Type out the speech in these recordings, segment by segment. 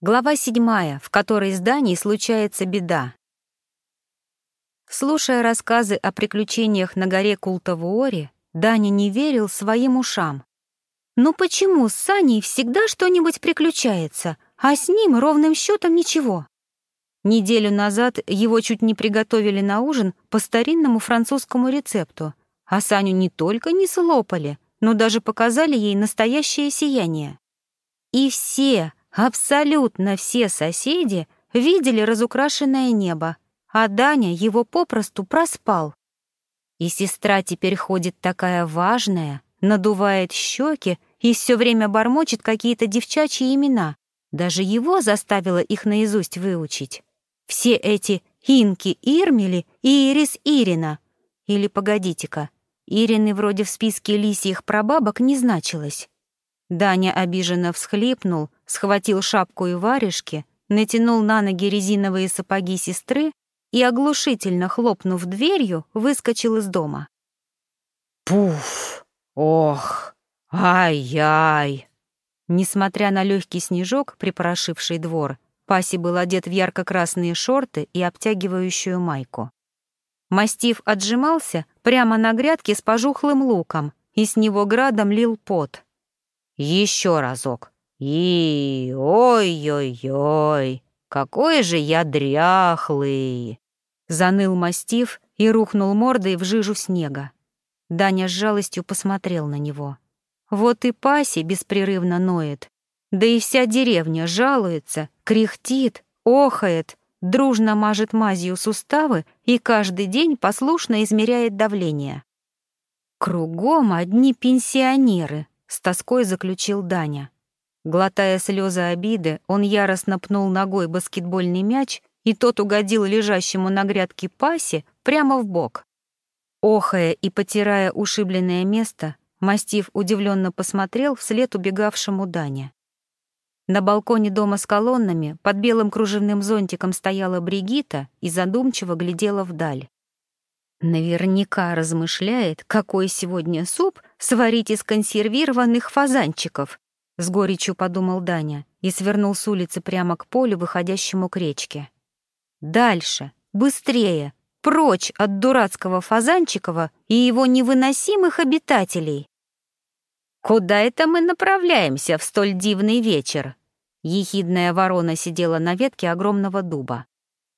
Глава седьмая, в которой с Даней случается беда. Слушая рассказы о приключениях на горе Култавуоре, Даня не верил своим ушам. Ну почему с Саней всегда что-нибудь приключается, а с ним ровным счетом ничего? Неделю назад его чуть не приготовили на ужин по старинному французскому рецепту, а Саню не только не слопали, но даже показали ей настоящее сияние. И все, Абсолютно все соседи видели разукрашенное небо, а Даня его попросту проспал. И сестра теперь ходит такая важная, надувает щеки и все время бормочет какие-то девчачьи имена. Даже его заставила их наизусть выучить. Все эти Инки Ирмели и Ирис Ирина. Или погодите-ка, Ирины вроде в списке лисьих прабабок не значилось. Даня обиженно всхлипнул, схватил шапку и варежки, натянул на ноги резиновые сапоги сестры и, оглушительно хлопнув дверью, выскочил из дома. Пуф! Ох! Ай-яй! Несмотря на легкий снежок, припорошивший двор, Паси был одет в ярко-красные шорты и обтягивающую майку. Мастив отжимался прямо на грядке с пожухлым луком, и с него градом лил пот. Еще разок. И ой-ой-ой, какой же я дряхлый!» Заныл мастив и рухнул мордой в жижу снега. Даня с жалостью посмотрел на него. Вот и Паси беспрерывно ноет. Да и вся деревня жалуется, кряхтит, охает, дружно мажет мазью суставы и каждый день послушно измеряет давление. Кругом одни пенсионеры, с тоской заключил Даня. Глотая слезы обиды, он яростно пнул ногой баскетбольный мяч, и тот угодил лежащему на грядке пасе прямо в бок. Охая и потирая ушибленное место, мастив удивленно посмотрел вслед убегавшему Дане. На балконе дома с колоннами под белым кружевным зонтиком стояла Бригита и задумчиво глядела вдаль. Наверняка размышляет, какой сегодня суп сварить из консервированных фазанчиков, с горечью подумал Даня и свернул с улицы прямо к полю, выходящему к речке. Дальше, быстрее, прочь от дурацкого Фазанчикова и его невыносимых обитателей. «Куда это мы направляемся в столь дивный вечер?» Ехидная ворона сидела на ветке огромного дуба.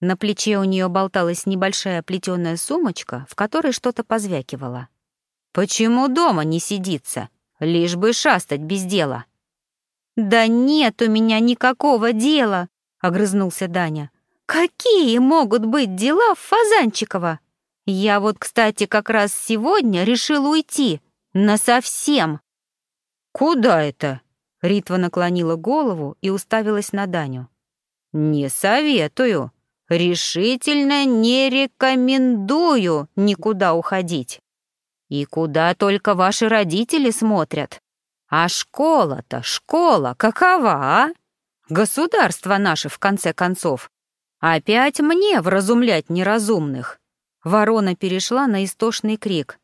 На плече у нее болталась небольшая плетеная сумочка, в которой что-то позвякивало. «Почему дома не сидится? Лишь бы шастать без дела». «Да нет у меня никакого дела», — огрызнулся Даня. «Какие могут быть дела в Фазанчиково? Я вот, кстати, как раз сегодня решил уйти. Насовсем». «Куда это?» — Ритва наклонила голову и уставилась на Даню. «Не советую», решительно не рекомендую никуда уходить. И куда только ваши родители смотрят. А школа-то, школа, какова, а? Государство наше, в конце концов. Опять мне вразумлять неразумных. Ворона перешла на истошный крик.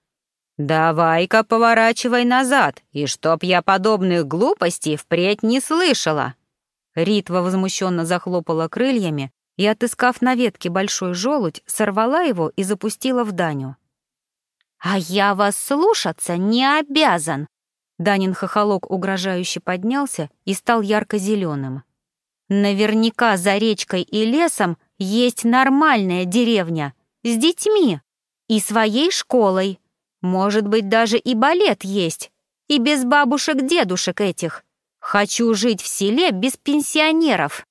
«Давай-ка поворачивай назад, и чтоб я подобных глупостей впредь не слышала!» Ритва возмущенно захлопала крыльями, и, отыскав на ветке большой желудь, сорвала его и запустила в Даню. «А я вас слушаться не обязан!» Данин хохолок угрожающе поднялся и стал ярко-зеленым. «Наверняка за речкой и лесом есть нормальная деревня с детьми и своей школой. Может быть, даже и балет есть, и без бабушек-дедушек этих. Хочу жить в селе без пенсионеров».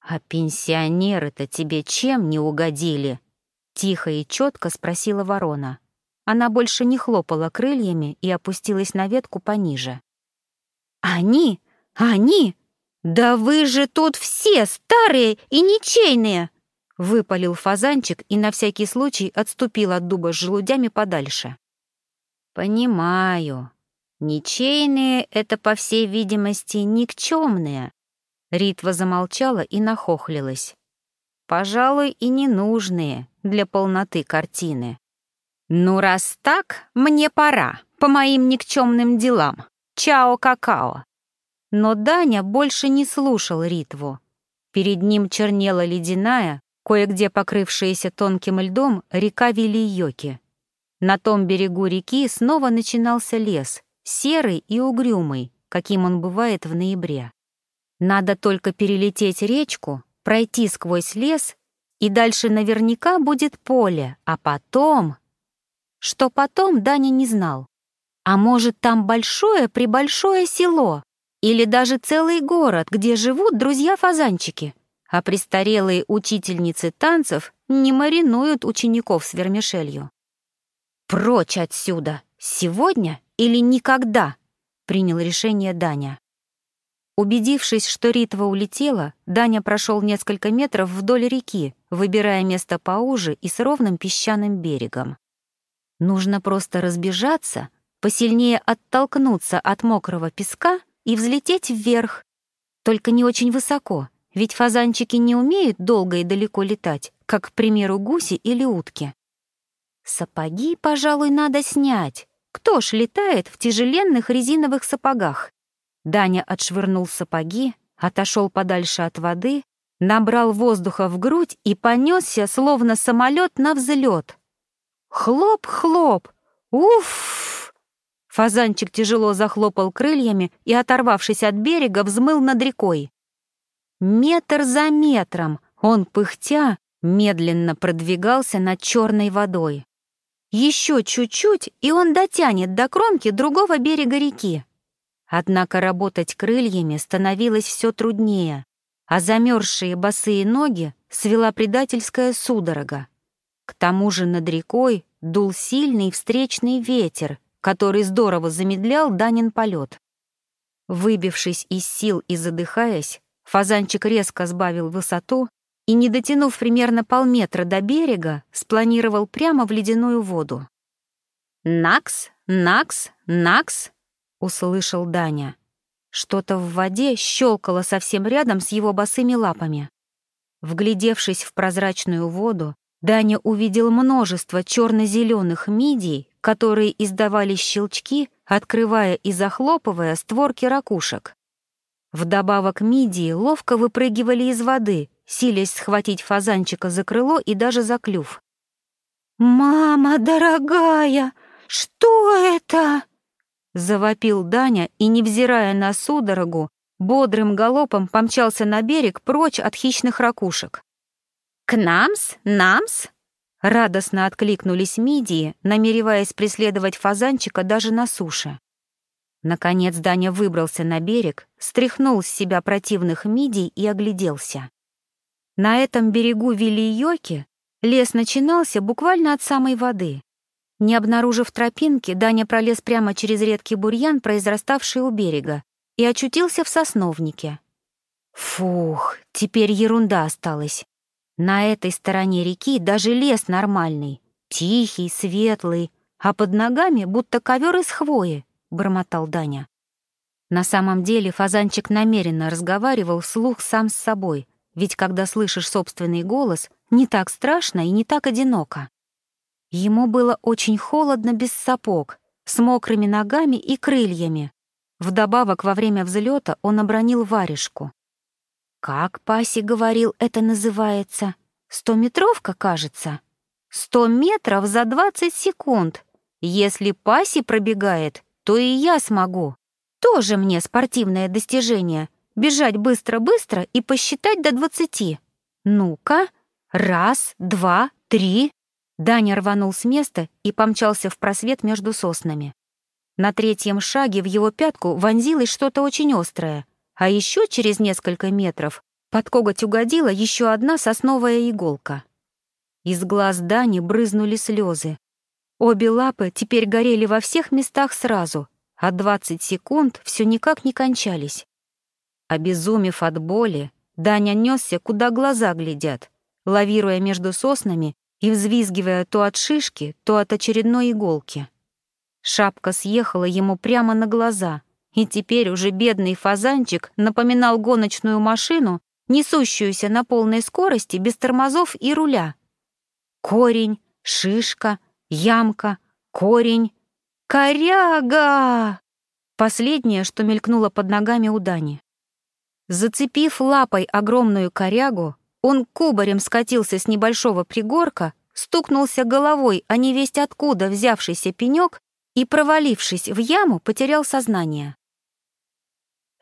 «А пенсионеры-то тебе чем не угодили?» Тихо и четко спросила ворона. Она больше не хлопала крыльями и опустилась на ветку пониже. «Они? Они? Да вы же тут все старые и ничейные!» Выпалил фазанчик и на всякий случай отступил от дуба с желудями подальше. «Понимаю. Ничейные — это, по всей видимости, никчемные, Ритва замолчала и нахохлилась. Пожалуй, и ненужные для полноты картины. «Ну, раз так, мне пора, по моим никчемным делам. Чао-какао!» Но Даня больше не слушал Ритву. Перед ним чернела ледяная, кое-где покрывшаяся тонким льдом, река Вилийоки. На том берегу реки снова начинался лес, серый и угрюмый, каким он бывает в ноябре. Надо только перелететь речку, пройти сквозь лес, и дальше наверняка будет поле, а потом... Что потом, Даня не знал. А может, там большое-пребольшое село, или даже целый город, где живут друзья-фазанчики, а престарелые учительницы танцев не маринуют учеников с вермишелью. «Прочь отсюда! Сегодня или никогда?» — принял решение Даня. Убедившись, что Ритва улетела, Даня прошел несколько метров вдоль реки, выбирая место поуже и с ровным песчаным берегом. Нужно просто разбежаться, посильнее оттолкнуться от мокрого песка и взлететь вверх. Только не очень высоко, ведь фазанчики не умеют долго и далеко летать, как, к примеру, гуси или утки. Сапоги, пожалуй, надо снять. Кто ж летает в тяжеленных резиновых сапогах? Даня отшвырнул сапоги, отошел подальше от воды, набрал воздуха в грудь и понесся, словно самолет на взлет. Хлоп-хлоп! Уф! Фазанчик тяжело захлопал крыльями и, оторвавшись от берега, взмыл над рекой. Метр за метром он, пыхтя, медленно продвигался над черной водой. Еще чуть-чуть, и он дотянет до кромки другого берега реки. Однако работать крыльями становилось все труднее, а замерзшие босые ноги свела предательская судорога. К тому же над рекой дул сильный встречный ветер, который здорово замедлял Данин полет. Выбившись из сил и задыхаясь, фазанчик резко сбавил высоту и, не дотянув примерно полметра до берега, спланировал прямо в ледяную воду. «Накс, накс, накс!» услышал Даня. Что-то в воде щелкало совсем рядом с его босыми лапами. Вглядевшись в прозрачную воду, Даня увидел множество черно-зеленых мидий, которые издавали щелчки, открывая и захлопывая створки ракушек. Вдобавок мидии ловко выпрыгивали из воды, силясь схватить фазанчика за крыло и даже за клюв. «Мама дорогая, что это?» Завопил Даня и, невзирая на судорогу, бодрым галопом помчался на берег прочь от хищных ракушек. «К намс? Намс?» Радостно откликнулись мидии, намереваясь преследовать фазанчика даже на суше. Наконец Даня выбрался на берег, стряхнул с себя противных мидий и огляделся. На этом берегу Вилийоки лес начинался буквально от самой воды. Не обнаружив тропинки, Даня пролез прямо через редкий бурьян, произраставший у берега, и очутился в сосновнике. Фух, теперь ерунда осталась. На этой стороне реки даже лес нормальный, тихий, светлый, а под ногами будто ковер из хвои, — бормотал Даня. На самом деле фазанчик намеренно разговаривал вслух сам с собой, ведь когда слышишь собственный голос, не так страшно и не так одиноко. Ему было очень холодно без сапог, с мокрыми ногами и крыльями. Вдобавок, во время взлета он обронил варежку. Как Паси говорил, это называется? Стометровка, кажется. Сто метров за двадцать секунд. Если Паси пробегает, то и я смогу. Тоже мне спортивное достижение — бежать быстро-быстро и посчитать до двадцати. Ну-ка, раз, два, три. Даня рванул с места и помчался в просвет между соснами. На третьем шаге в его пятку вонзилось что-то очень острое, а еще через несколько метров под коготь угодила еще одна сосновая иголка. Из глаз Дани брызнули слезы. Обе лапы теперь горели во всех местах сразу, а 20 секунд все никак не кончались. Обезумев от боли, Даня несся, куда глаза глядят, лавируя между соснами и взвизгивая то от шишки, то от очередной иголки. Шапка съехала ему прямо на глаза, и теперь уже бедный фазанчик напоминал гоночную машину, несущуюся на полной скорости без тормозов и руля. Корень, шишка, ямка, корень. «Коряга!» Последнее, что мелькнуло под ногами у Дани. Зацепив лапой огромную корягу, он кубарем скатился с небольшого пригорка, стукнулся головой о невесть откуда взявшийся пенек и, провалившись в яму, потерял сознание.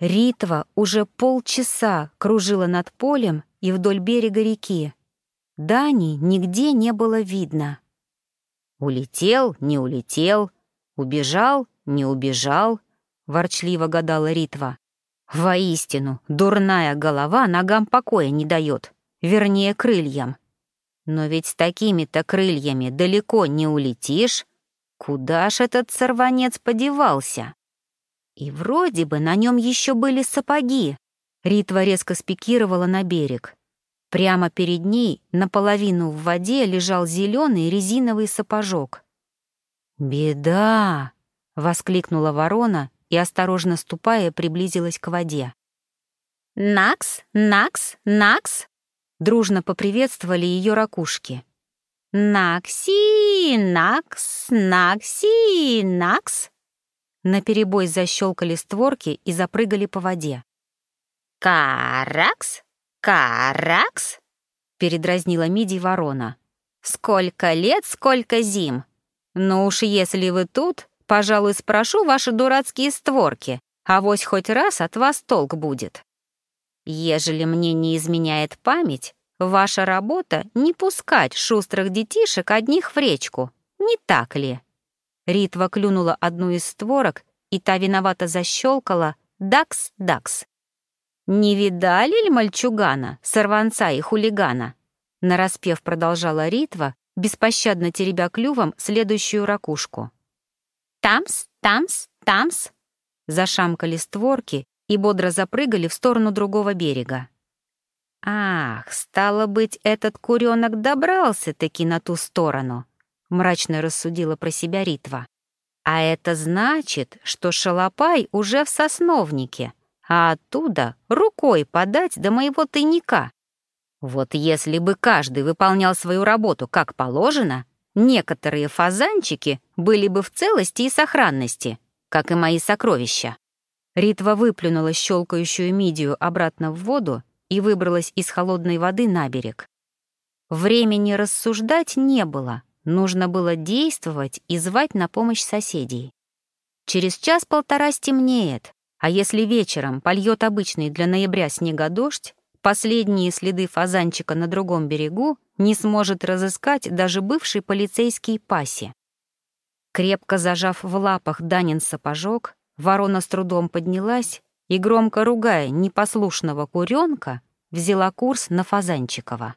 Ритва уже полчаса кружила над полем и вдоль берега реки. Дани нигде не было видно. «Улетел, не улетел, убежал, не убежал», — ворчливо гадала Ритва. «Воистину, дурная голова ногам покоя не дает, вернее, крыльям. Но ведь с такими-то крыльями далеко не улетишь. Куда ж этот сорванец подевался?» И вроде бы на нем еще были сапоги. Ритва резко спикировала на берег. Прямо перед ней, наполовину в воде, лежал зеленый резиновый сапожок. «Беда!» — воскликнула ворона и, осторожно ступая, приблизилась к воде. «Накс! Накс! Накс!» Дружно поприветствовали ее ракушки. «Накси! Накс! Накси! Накс!» Наперебой защелкали створки и запрыгали по воде. «Каракс! «Каракс?» — передразнила Миди ворона. «Сколько лет, сколько зим! Ну уж если вы тут, пожалуй, спрошу ваши дурацкие створки, а вось хоть раз от вас толк будет. Ежели мне не изменяет память, ваша работа — не пускать шустрых детишек одних в речку, не так ли?» Ритва клюнула одну из створок, и та виновато защелкала «Дакс-дакс». «Не видали ли мальчугана, сорванца и хулигана?» Нараспев продолжала Ритва, беспощадно теребя клювом следующую ракушку. «Тамс, тамс, тамс!» Зашамкали створки и бодро запрыгали в сторону другого берега. «Ах, стало быть, этот куренок добрался-таки на ту сторону», — мрачно рассудила про себя Ритва. «А это значит, что шалопай уже в сосновнике, а оттуда рукой подать до моего тайника. Вот если бы каждый выполнял свою работу как положено, некоторые фазанчики были бы в целости и сохранности, как и мои сокровища. Ритва выплюнула щелкающую мидию обратно в воду и выбралась из холодной воды на берег. Времени рассуждать не было, нужно было действовать и звать на помощь соседей. Через час-полтора стемнеет, а если вечером польет обычный для ноября снегодождь, последние следы фазанчика на другом берегу не сможет разыскать даже бывший полицейский паси. Крепко зажав в лапах Данин сапожок, ворона с трудом поднялась и, громко ругая непослушного куренка, взяла курс на Фазанчикова.